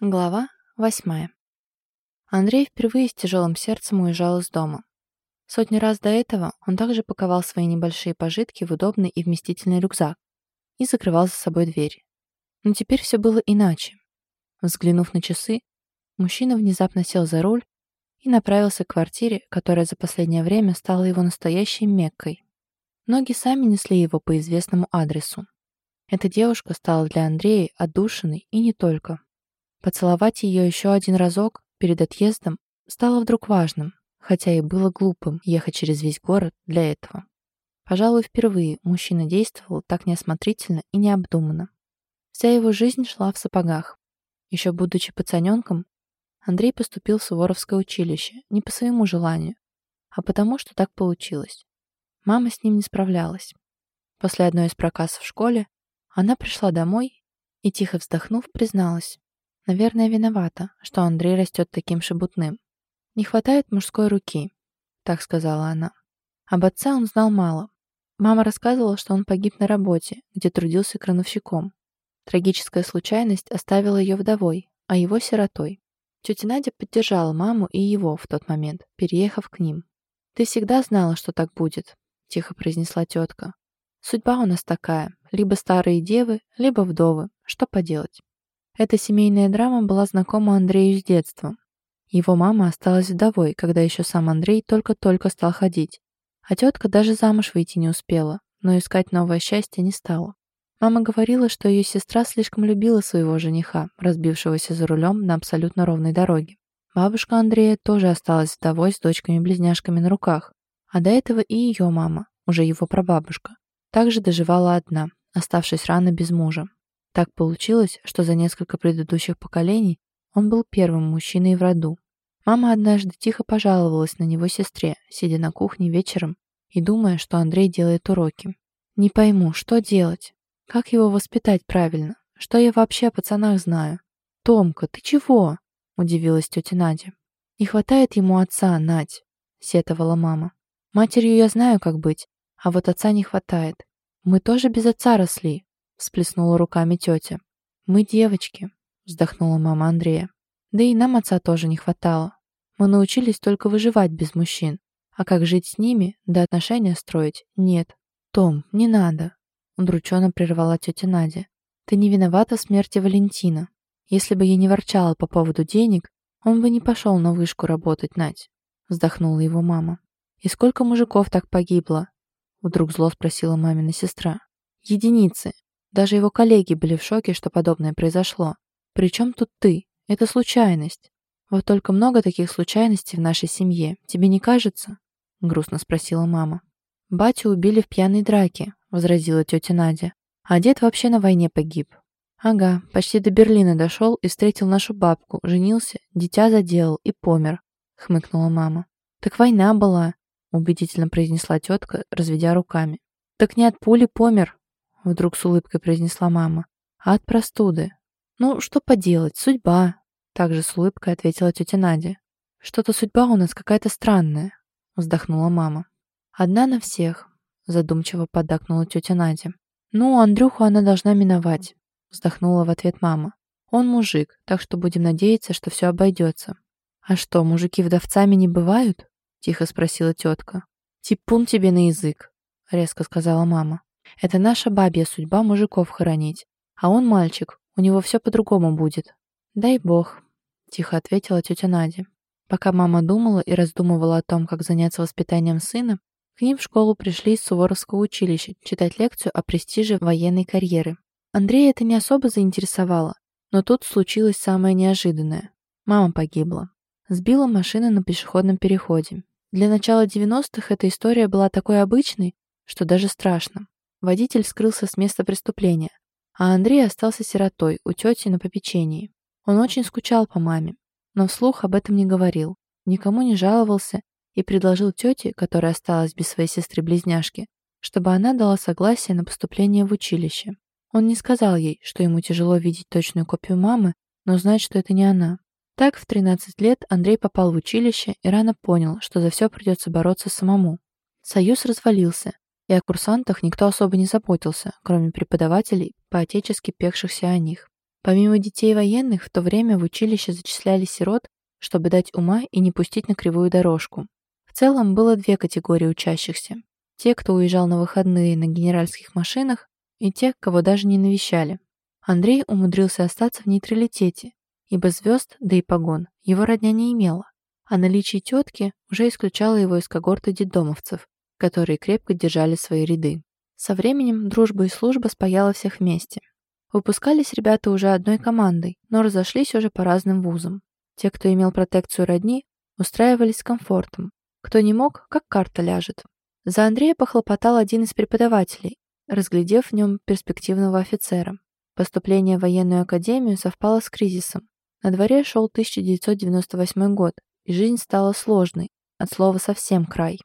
Глава восьмая. Андрей впервые с тяжелым сердцем уезжал из дома. Сотни раз до этого он также паковал свои небольшие пожитки в удобный и вместительный рюкзак и закрывал за собой дверь. Но теперь все было иначе. Взглянув на часы, мужчина внезапно сел за руль и направился к квартире, которая за последнее время стала его настоящей Меккой. Ноги сами несли его по известному адресу. Эта девушка стала для Андрея отдушиной и не только. Поцеловать ее еще один разок перед отъездом стало вдруг важным, хотя и было глупым ехать через весь город для этого. Пожалуй, впервые мужчина действовал так неосмотрительно и необдуманно. Вся его жизнь шла в сапогах. Еще будучи пацаненком, Андрей поступил в Суворовское училище не по своему желанию, а потому, что так получилось. Мама с ним не справлялась. После одной из проказов в школе она пришла домой и, тихо вздохнув, призналась. Наверное, виновата, что Андрей растет таким шебутным. Не хватает мужской руки, так сказала она. Об отце он знал мало. Мама рассказывала, что он погиб на работе, где трудился крановщиком. Трагическая случайность оставила ее вдовой, а его сиротой. Тетя Надя поддержала маму и его в тот момент, переехав к ним. «Ты всегда знала, что так будет», — тихо произнесла тетка. «Судьба у нас такая. Либо старые девы, либо вдовы. Что поделать?» Эта семейная драма была знакома Андрею с детства. Его мама осталась вдовой, когда еще сам Андрей только-только стал ходить. А тетка даже замуж выйти не успела, но искать новое счастье не стала. Мама говорила, что ее сестра слишком любила своего жениха, разбившегося за рулем на абсолютно ровной дороге. Бабушка Андрея тоже осталась вдовой с дочками-близняшками на руках, а до этого и ее мама, уже его прабабушка, также доживала одна, оставшись рано без мужа. Так получилось, что за несколько предыдущих поколений он был первым мужчиной в роду. Мама однажды тихо пожаловалась на него сестре, сидя на кухне вечером и думая, что Андрей делает уроки. «Не пойму, что делать? Как его воспитать правильно? Что я вообще о пацанах знаю?» «Томка, ты чего?» – удивилась тетя Надя. «Не хватает ему отца, Надь», – сетовала мама. «Матерью я знаю, как быть, а вот отца не хватает. Мы тоже без отца росли, всплеснула руками тетя. «Мы девочки», — вздохнула мама Андрея. «Да и нам отца тоже не хватало. Мы научились только выживать без мужчин. А как жить с ними, да отношения строить, нет. Том, не надо», — удрученно прервала тетя Надя. «Ты не виновата в смерти Валентина. Если бы я не ворчала по поводу денег, он бы не пошел на вышку работать, Надь», — вздохнула его мама. «И сколько мужиков так погибло?» — вдруг зло спросила мамина сестра. «Единицы. Даже его коллеги были в шоке, что подобное произошло. Причем тут ты? Это случайность. Вот только много таких случайностей в нашей семье. Тебе не кажется?» Грустно спросила мама. «Батю убили в пьяной драке», — возразила тетя Надя. «А дед вообще на войне погиб». «Ага, почти до Берлина дошел и встретил нашу бабку, женился, дитя заделал и помер», — хмыкнула мама. «Так война была», — убедительно произнесла тетка, разведя руками. «Так не от пули помер, Вдруг с улыбкой произнесла мама. А от простуды. Ну, что поделать, судьба. Также с улыбкой ответила тетя Надя. Что-то судьба у нас какая-то странная. Вздохнула мама. Одна на всех. Задумчиво поддакнула тетя Надя. Ну, Андрюху она должна миновать. Вздохнула в ответ мама. Он мужик, так что будем надеяться, что все обойдется. А что, мужики вдовцами не бывают? Тихо спросила тетка. Типун тебе на язык, резко сказала мама. Это наша бабья судьба мужиков хоронить. А он мальчик, у него все по-другому будет. Дай бог, тихо ответила тетя Надя. Пока мама думала и раздумывала о том, как заняться воспитанием сына, к ним в школу пришли из Суворовского училища читать лекцию о престиже военной карьеры. Андрея это не особо заинтересовало, но тут случилось самое неожиданное. Мама погибла. Сбила машина на пешеходном переходе. Для начала 90-х эта история была такой обычной, что даже страшно. Водитель скрылся с места преступления, а Андрей остался сиротой у тети на попечении. Он очень скучал по маме, но вслух об этом не говорил, никому не жаловался и предложил тете, которая осталась без своей сестры-близняшки, чтобы она дала согласие на поступление в училище. Он не сказал ей, что ему тяжело видеть точную копию мамы, но знать, что это не она. Так, в 13 лет Андрей попал в училище и рано понял, что за все придется бороться самому. Союз развалился, и о курсантах никто особо не заботился, кроме преподавателей, поотечески пекшихся о них. Помимо детей военных, в то время в училище зачисляли сирот, чтобы дать ума и не пустить на кривую дорожку. В целом было две категории учащихся. Те, кто уезжал на выходные на генеральских машинах, и те, кого даже не навещали. Андрей умудрился остаться в нейтралитете, ибо звезд, да и погон, его родня не имела, а наличие тетки уже исключало его из когорты детдомовцев, которые крепко держали свои ряды. Со временем дружба и служба спаяла всех вместе. Выпускались ребята уже одной командой, но разошлись уже по разным вузам. Те, кто имел протекцию родни, устраивались с комфортом. Кто не мог, как карта ляжет. За Андрея похлопотал один из преподавателей, разглядев в нем перспективного офицера. Поступление в военную академию совпало с кризисом. На дворе шел 1998 год, и жизнь стала сложной, от слова совсем край.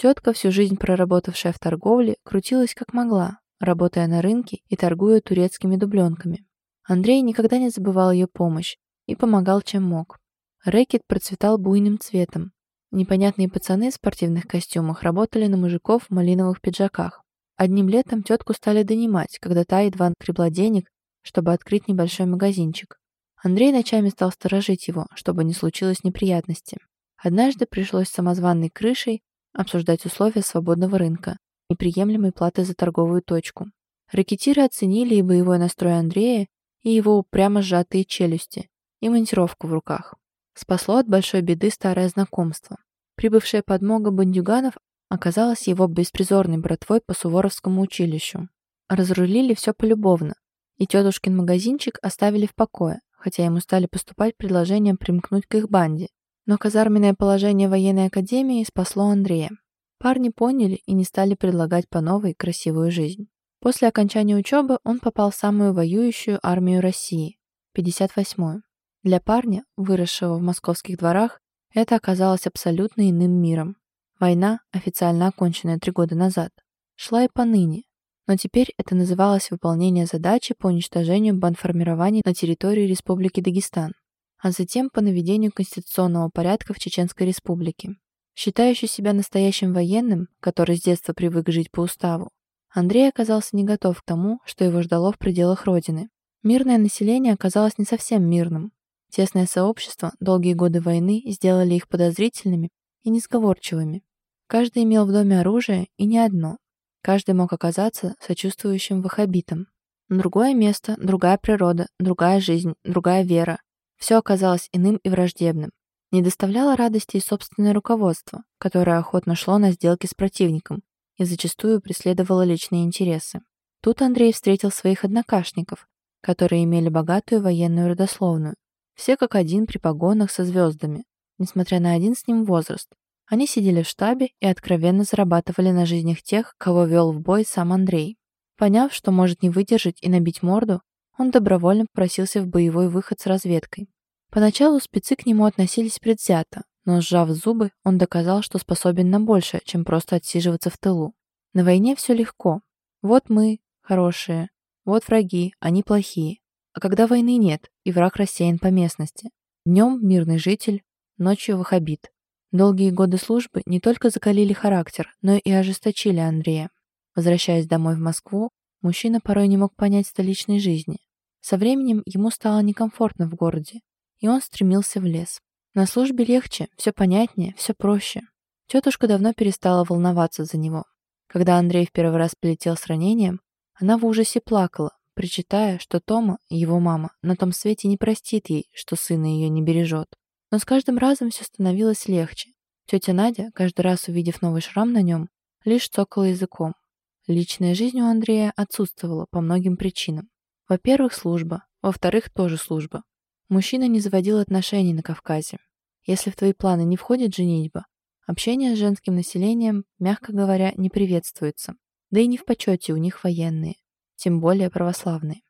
Тетка, всю жизнь проработавшая в торговле, крутилась как могла, работая на рынке и торгуя турецкими дубленками. Андрей никогда не забывал ее помощь и помогал, чем мог. Рэкет процветал буйным цветом. Непонятные пацаны в спортивных костюмах работали на мужиков в малиновых пиджаках. Одним летом тетку стали донимать, когда та едва накребла денег, чтобы открыть небольшой магазинчик. Андрей ночами стал сторожить его, чтобы не случилось неприятности. Однажды пришлось самозванной крышей обсуждать условия свободного рынка, неприемлемой платы за торговую точку. Ракетиры оценили и боевой настрой Андрея, и его упрямо сжатые челюсти, и монтировку в руках. Спасло от большой беды старое знакомство. Прибывшая подмога бандюганов оказалась его беспризорной братвой по Суворовскому училищу. Разрулили все полюбовно, и тетушкин магазинчик оставили в покое, хотя ему стали поступать предложения примкнуть к их банде. Но казарменное положение военной академии спасло Андрея. Парни поняли и не стали предлагать по новой красивую жизнь. После окончания учебы он попал в самую воюющую армию России – 58-ю. Для парня, выросшего в московских дворах, это оказалось абсолютно иным миром. Война, официально оконченная три года назад, шла и поныне, но теперь это называлось выполнение задачи по уничтожению бандформирований на территории Республики Дагестан, а затем по наведению конституционного порядка в Чеченской Республике. Считающий себя настоящим военным, который с детства привык жить по уставу, Андрей оказался не готов к тому, что его ждало в пределах Родины. Мирное население оказалось не совсем мирным. Тесное сообщество, долгие годы войны сделали их подозрительными и несговорчивыми. Каждый имел в доме оружие, и не одно. Каждый мог оказаться сочувствующим ваххабитом. Другое место, другая природа, другая жизнь, другая вера. Все оказалось иным и враждебным. Не доставляло радости и собственное руководство, которое охотно шло на сделки с противником и зачастую преследовало личные интересы. Тут Андрей встретил своих однокашников, которые имели богатую военную родословную. Все как один при погонах со звездами, несмотря на один с ним возраст. Они сидели в штабе и откровенно зарабатывали на жизнях тех, кого вел в бой сам Андрей. Поняв, что может не выдержать и набить морду, он добровольно попросился в боевой выход с разведкой. Поначалу спецы к нему относились предвзято, но, сжав зубы, он доказал, что способен на большее, чем просто отсиживаться в тылу. На войне все легко. Вот мы, хорошие, вот враги, они плохие. А когда войны нет, и враг рассеян по местности. Днем мирный житель, ночью вахабит. Долгие годы службы не только закалили характер, но и ожесточили Андрея. Возвращаясь домой в Москву, мужчина порой не мог понять столичной жизни. Со временем ему стало некомфортно в городе, и он стремился в лес. На службе легче, все понятнее, все проще. Тетушка давно перестала волноваться за него. Когда Андрей в первый раз полетел с ранением, она в ужасе плакала, причитая, что Тома, его мама, на том свете не простит ей, что сына ее не бережет. Но с каждым разом все становилось легче. Тетя Надя, каждый раз увидев новый шрам на нем, лишь цокала языком. Личная жизнь у Андрея отсутствовала по многим причинам. Во-первых, служба. Во-вторых, тоже служба. Мужчина не заводил отношений на Кавказе. Если в твои планы не входит женитьба, общение с женским населением, мягко говоря, не приветствуется. Да и не в почете у них военные, тем более православные.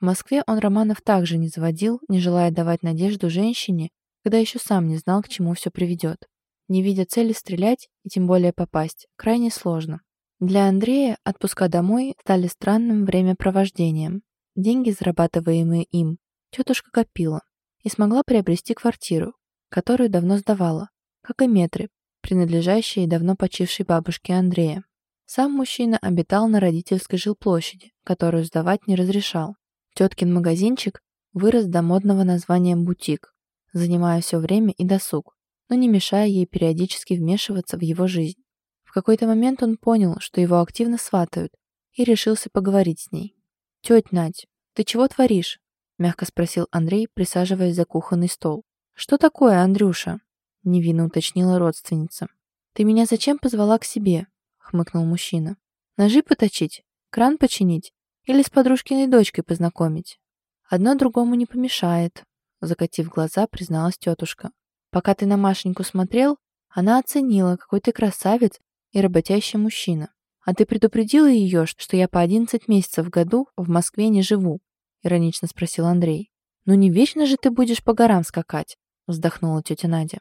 В Москве он романов также не заводил, не желая давать надежду женщине, когда еще сам не знал, к чему все приведет. Не видя цели стрелять и тем более попасть, крайне сложно. Для Андрея отпуска домой стали странным времяпровождением. Деньги, зарабатываемые им, тетушка копила, и смогла приобрести квартиру, которую давно сдавала, как и метры, принадлежащие давно почившей бабушке Андрея. Сам мужчина обитал на родительской жилплощади, которую сдавать не разрешал. Теткин магазинчик вырос до модного названия «бутик», занимая все время и досуг, но не мешая ей периодически вмешиваться в его жизнь. В какой-то момент он понял, что его активно сватают, и решился поговорить с ней. «Тетя Надь, ты чего творишь?» — мягко спросил Андрей, присаживаясь за кухонный стол. «Что такое, Андрюша?» — невинно уточнила родственница. «Ты меня зачем позвала к себе?» — хмыкнул мужчина. «Ножи поточить? Кран починить? Или с подружкиной дочкой познакомить?» «Одно другому не помешает», — закатив глаза, призналась тетушка. «Пока ты на Машеньку смотрел, она оценила, какой ты красавец и работящий мужчина. А ты предупредила ее, что я по 11 месяцев в году в Москве не живу?» — иронично спросил Андрей. «Ну не вечно же ты будешь по горам скакать», — вздохнула тетя Надя.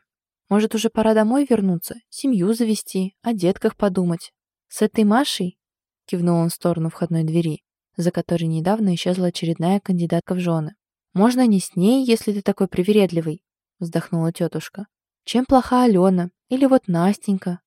«Может, уже пора домой вернуться, семью завести, о детках подумать. С этой Машей?» — кивнул он в сторону входной двери, за которой недавно исчезла очередная кандидатка в жены. «Можно не с ней, если ты такой привередливый», — вздохнула тетушка. «Чем плоха Алена? Или вот Настенька?»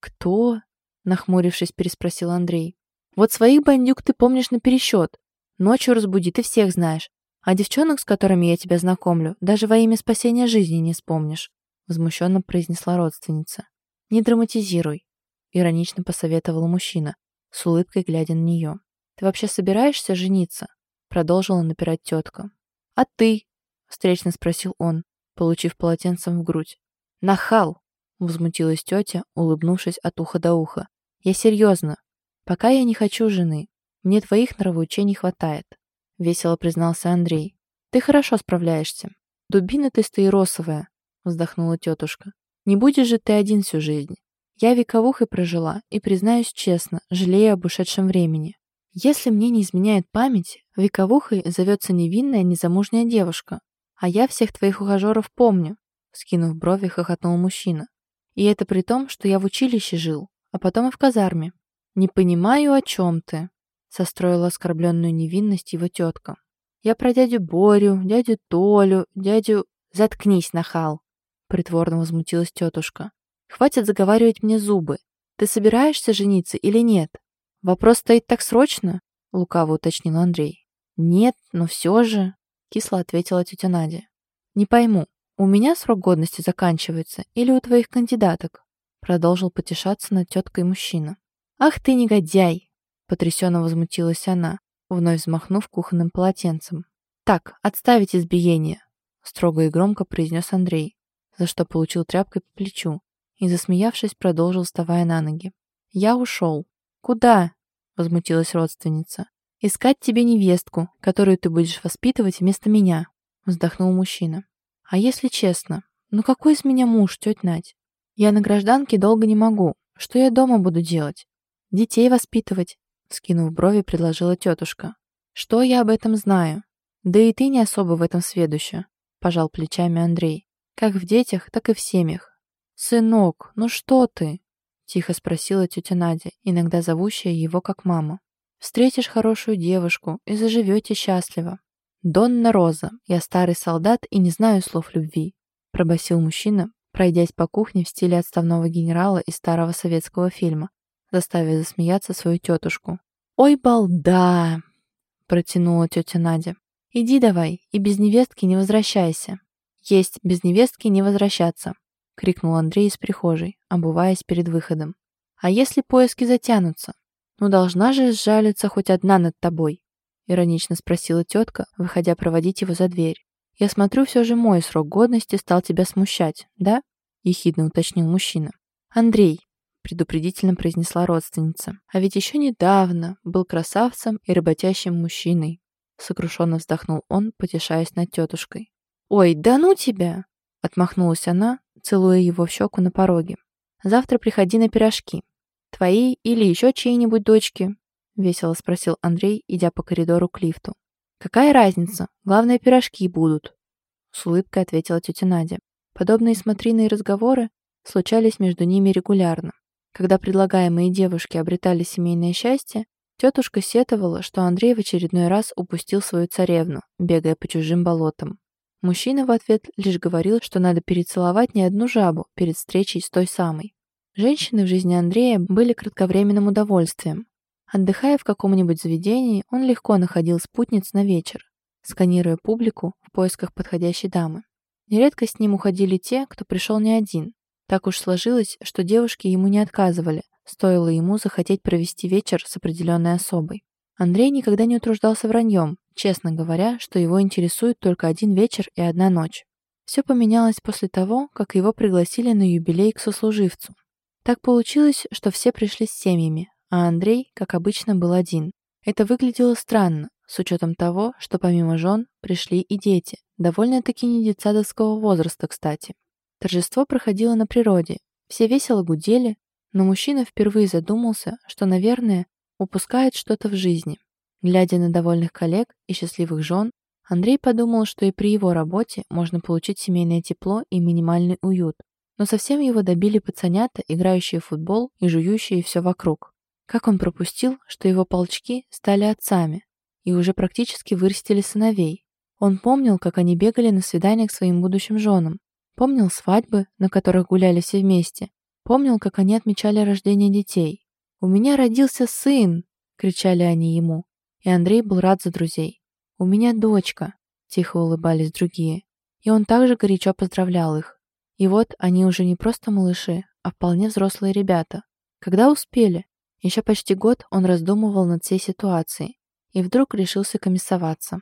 «Кто?» — нахмурившись, переспросил Андрей. «Вот своих бандюк ты помнишь на пересчет. Ночью разбуди, ты всех знаешь. А девчонок, с которыми я тебя знакомлю, даже во имя спасения жизни не вспомнишь», — возмущенно произнесла родственница. «Не драматизируй», — иронично посоветовал мужчина, с улыбкой глядя на нее. «Ты вообще собираешься жениться?» — продолжила напирать тетка. «А ты?» — встречно спросил он, получив полотенцем в грудь. «Нахал!» — возмутилась тетя, улыбнувшись от уха до уха. «Я серьезно. Пока я не хочу жены. Мне твоих нравоучений хватает», — весело признался Андрей. «Ты хорошо справляешься. Дубина ты стаиросовая», — вздохнула тетушка. «Не будешь же ты один всю жизнь. Я вековухой прожила и, признаюсь честно, жалею об ушедшем времени. Если мне не изменяет память, вековухой зовется невинная незамужняя девушка, а я всех твоих ухажеров помню», — скинув брови, хохотнул мужчина. «И это при том, что я в училище жил, а потом и в казарме». «Не понимаю, о чем ты», — состроила оскорбленную невинность его тетка. «Я про дядю Борю, дядю Толю, дядю...» «Заткнись, нахал!» — притворно возмутилась тетушка. «Хватит заговаривать мне зубы. Ты собираешься жениться или нет?» «Вопрос стоит так срочно?» — лукаво уточнил Андрей. «Нет, но все же...» — кисло ответила тетя Надя. «Не пойму, у меня срок годности заканчивается или у твоих кандидаток?» Продолжил потешаться над теткой мужчина. «Ах ты негодяй!» — потрясенно возмутилась она, вновь взмахнув кухонным полотенцем. «Так, отставить избиение!» — строго и громко произнес Андрей, за что получил тряпкой по плечу и, засмеявшись, продолжил, вставая на ноги. «Я ушел». «Куда?» — возмутилась родственница. «Искать тебе невестку, которую ты будешь воспитывать вместо меня», — вздохнул мужчина. «А если честно, ну какой из меня муж, тетя Надь? Я на гражданке долго не могу. Что я дома буду делать? Детей воспитывать?» Скинув брови, предложила тетушка. «Что я об этом знаю? Да и ты не особо в этом сведуща», — пожал плечами Андрей. «Как в детях, так и в семьях». «Сынок, ну что ты?» — тихо спросила тетя Надя, иногда зовущая его как мама. Встретишь хорошую девушку и заживете счастливо. Донна Роза, я старый солдат и не знаю слов любви, пробасил мужчина, пройдясь по кухне в стиле отставного генерала из старого советского фильма, заставив засмеяться свою тетушку. «Ой, балда!» — протянула тетя Надя. «Иди давай, и без невестки не возвращайся». «Есть, без невестки не возвращаться», — крикнул Андрей из прихожей, обуваясь перед выходом. «А если поиски затянутся? «Ну должна же сжалиться хоть одна над тобой», — иронично спросила тетка, выходя проводить его за дверь. «Я смотрю, все же мой срок годности стал тебя смущать, да?» — ехидно уточнил мужчина. «Андрей», — предупредительно произнесла родственница, «а ведь еще недавно был красавцем и работящим мужчиной», — сокрушенно вздохнул он, потешаясь над тетушкой. «Ой, да ну тебя!» — отмахнулась она, целуя его в щеку на пороге. «Завтра приходи на пирожки. «Твои или еще чьи-нибудь дочки?» — весело спросил Андрей, идя по коридору к лифту. «Какая разница? Главное, пирожки будут», — с улыбкой ответила тетя Надя. Подобные смотрины и разговоры случались между ними регулярно. Когда предлагаемые девушки обретали семейное счастье, тетушка сетовала, что Андрей в очередной раз упустил свою царевну, бегая по чужим болотам. Мужчина в ответ лишь говорил, что надо перецеловать не одну жабу перед встречей с той самой. Женщины в жизни Андрея были кратковременным удовольствием. Отдыхая в каком-нибудь заведении, он легко находил спутниц на вечер. сканируя публику в поисках подходящей дамы. Нередко с ним уходили те, кто пришел не один. Так уж сложилось, что девушки ему не отказывали, стоило ему захотеть провести вечер с определенной особой. Андрей никогда не утруждался враньем, честно говоря, что его интересует только один вечер и одна ночь. Все поменялось после того, как его пригласили на юбилей к сослуживцу. Так получилось, что все пришли с семьями, а Андрей, как обычно, был один. Это выглядело странно, с учетом того, что помимо жен пришли и дети, довольно-таки не детсадовского возраста, кстати. Торжество проходило на природе, все весело гудели, но мужчина впервые задумался, что, наверное, упускает что-то в жизни. Глядя на довольных коллег и счастливых жен, Андрей подумал, что и при его работе можно получить семейное тепло и минимальный уют. Но совсем его добили пацанята, играющие в футбол и жующие все вокруг. Как он пропустил, что его полчки стали отцами и уже практически вырастили сыновей. Он помнил, как они бегали на свидания к своим будущим женам, помнил свадьбы, на которых гуляли все вместе, помнил, как они отмечали рождение детей. «У меня родился сын!» — кричали они ему, и Андрей был рад за друзей. «У меня дочка!» — тихо улыбались другие, и он также горячо поздравлял их. И вот они уже не просто малыши, а вполне взрослые ребята. Когда успели? Еще почти год он раздумывал над всей ситуацией и вдруг решился комиссоваться.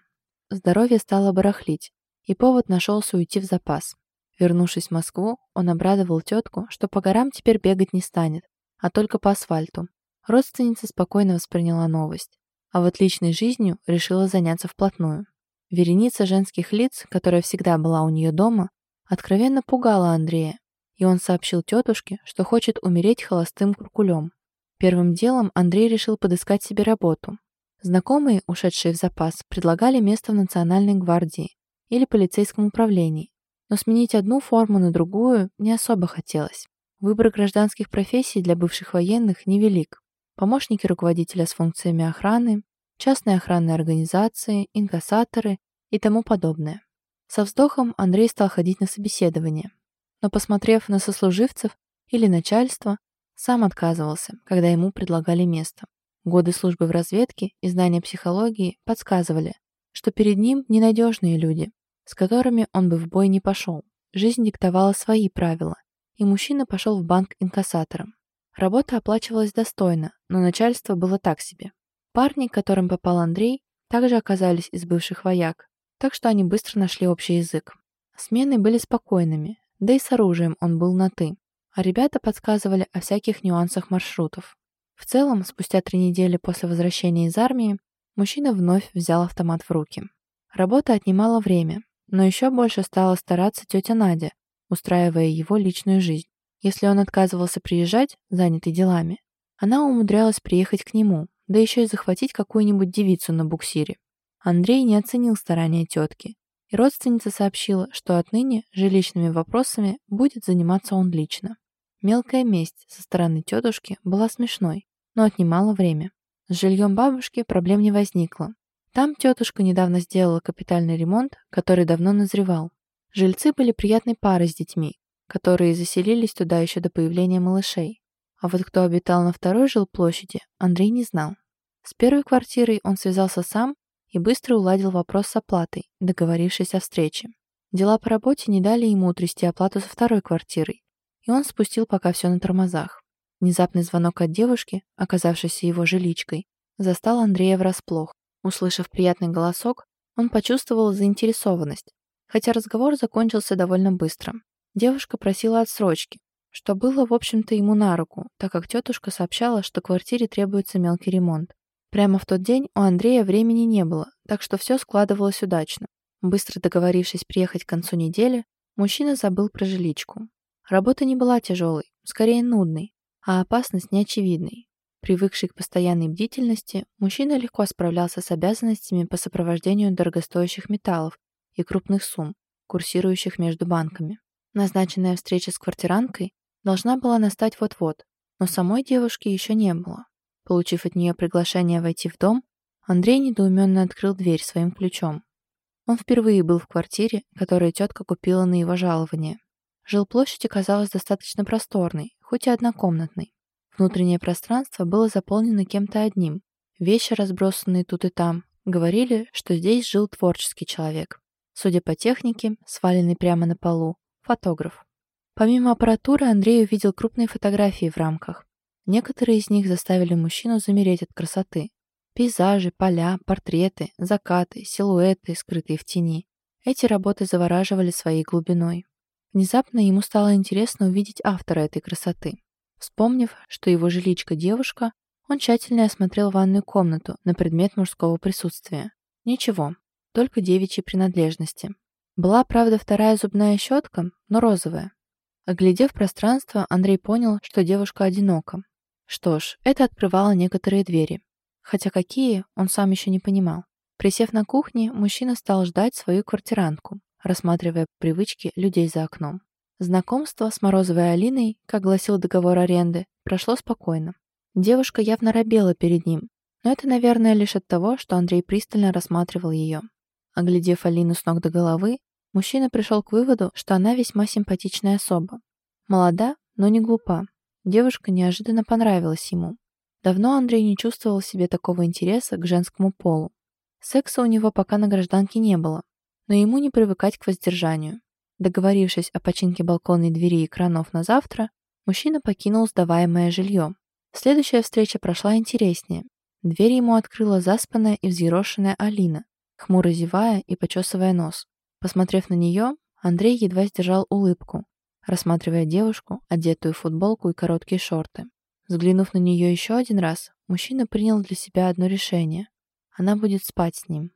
Здоровье стало барахлить, и повод нашелся уйти в запас. Вернувшись в Москву, он обрадовал тетку, что по горам теперь бегать не станет, а только по асфальту. Родственница спокойно восприняла новость, а вот личной жизнью решила заняться вплотную. Вереница женских лиц, которая всегда была у нее дома, откровенно пугала Андрея, и он сообщил тетушке, что хочет умереть холостым куркулем. Первым делом Андрей решил подыскать себе работу. Знакомые, ушедшие в запас, предлагали место в Национальной гвардии или полицейском управлении, но сменить одну форму на другую не особо хотелось. Выбор гражданских профессий для бывших военных невелик. Помощники руководителя с функциями охраны, частные охранные организации, инкассаторы и тому подобное. Со вздохом Андрей стал ходить на собеседование, но, посмотрев на сослуживцев или начальство, сам отказывался, когда ему предлагали место. Годы службы в разведке и знания психологии подсказывали, что перед ним ненадежные люди, с которыми он бы в бой не пошел. Жизнь диктовала свои правила, и мужчина пошел в банк инкассатором. Работа оплачивалась достойно, но начальство было так себе. Парни, к которым попал Андрей, также оказались из бывших вояк, так что они быстро нашли общий язык. Смены были спокойными, да и с оружием он был на «ты», а ребята подсказывали о всяких нюансах маршрутов. В целом, спустя три недели после возвращения из армии, мужчина вновь взял автомат в руки. Работа отнимала время, но еще больше стала стараться тетя Надя, устраивая его личную жизнь. Если он отказывался приезжать, занятый делами, она умудрялась приехать к нему, да еще и захватить какую-нибудь девицу на буксире. Андрей не оценил старания тетки, и родственница сообщила, что отныне жилищными вопросами будет заниматься он лично. Мелкая месть со стороны тетушки была смешной, но отнимала время. С жильем бабушки проблем не возникло, там тетушка недавно сделала капитальный ремонт, который давно назревал. Жильцы были приятной парой с детьми, которые заселились туда еще до появления малышей. А вот кто обитал на второй жилплощади, Андрей не знал. С первой квартирой он связался сам и быстро уладил вопрос с оплатой, договорившись о встрече. Дела по работе не дали ему утрясти оплату со второй квартирой, и он спустил пока все на тормозах. Внезапный звонок от девушки, оказавшейся его жиличкой, застал Андрея врасплох. Услышав приятный голосок, он почувствовал заинтересованность, хотя разговор закончился довольно быстро. Девушка просила отсрочки, что было, в общем-то, ему на руку, так как тетушка сообщала, что квартире требуется мелкий ремонт. Прямо в тот день у Андрея времени не было, так что все складывалось удачно. Быстро договорившись приехать к концу недели, мужчина забыл про жиличку. Работа не была тяжелой, скорее нудной, а опасность неочевидной. Привыкший к постоянной бдительности, мужчина легко справлялся с обязанностями по сопровождению дорогостоящих металлов и крупных сумм, курсирующих между банками. Назначенная встреча с квартиранткой должна была настать вот-вот, но самой девушки еще не было. Получив от нее приглашение войти в дом, Андрей недоуменно открыл дверь своим ключом. Он впервые был в квартире, которую тетка купила на его жалование. Жилплощадь оказалась достаточно просторной, хоть и однокомнатной. Внутреннее пространство было заполнено кем-то одним. Вещи, разбросанные тут и там, Говорили, что здесь жил творческий человек. Судя по технике, сваленный прямо на полу, фотограф. Помимо аппаратуры, Андрей увидел крупные фотографии в рамках. Некоторые из них заставили мужчину замереть от красоты. Пейзажи, поля, портреты, закаты, силуэты, скрытые в тени. Эти работы завораживали своей глубиной. Внезапно ему стало интересно увидеть автора этой красоты. Вспомнив, что его жиличка девушка, он тщательно осмотрел ванную комнату на предмет мужского присутствия. Ничего, только девичьи принадлежности. Была, правда, вторая зубная щетка, но розовая. Оглядев пространство, Андрей понял, что девушка одинока. Что ж, это открывало некоторые двери. Хотя какие, он сам еще не понимал. Присев на кухне, мужчина стал ждать свою квартирантку, рассматривая привычки людей за окном. Знакомство с Морозовой Алиной, как гласил договор аренды, прошло спокойно. Девушка явно робела перед ним, но это, наверное, лишь от того, что Андрей пристально рассматривал ее. Оглядев Алину с ног до головы, мужчина пришел к выводу, что она весьма симпатичная особа. Молода, но не глупа. Девушка неожиданно понравилась ему. Давно Андрей не чувствовал в себе такого интереса к женскому полу. Секса у него пока на гражданке не было, но ему не привыкать к воздержанию. Договорившись о починке балконной двери и кранов на завтра, мужчина покинул сдаваемое жилье. Следующая встреча прошла интереснее. Дверь ему открыла заспанная и взъерошенная Алина, хмуро зевая и почесывая нос. Посмотрев на нее, Андрей едва сдержал улыбку, рассматривая девушку, одетую в футболку и короткие шорты. Взглянув на нее еще один раз, мужчина принял для себя одно решение. Она будет спать с ним.